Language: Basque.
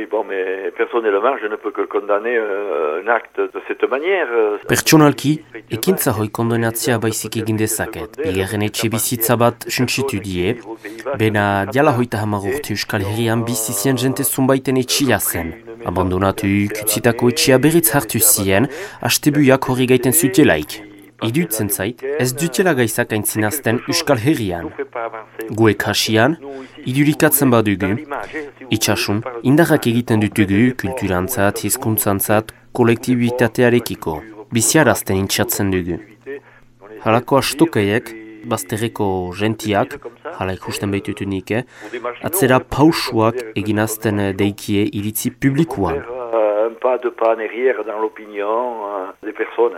Oui, bon, mais personnellement, je ne peux que condamner euh, un acte de cette manière. Pertsonalki, ekintza hoi kondonatzia baizik egin dezaket. Bigarren etxe bizitza bat suntsitu die, bena diala hoita hamar urte Euskal Herrian bizizien jente zunbaiten etxia zen. Abandonatu kutsitako etxia berriz hartu zien, astebuiak hori gaiten zutelaik. Idutzen zait, ez dutela gaizak aintzinazten Euskal Herrian. Guek hasian, idurikatzen badugu, itxasun, indarrak egiten dutugu kulturantzat, hizkuntzantzat, kolektibitatearekiko, biziarazten intxatzen dugu. Halako astokaiek, bazterreko gentiak, hala ikusten behitutu nik, eh? atzera pausuak eginazten deikie iritzi publikuan. Un pas de pas en arrière dans l'opinion des personnes.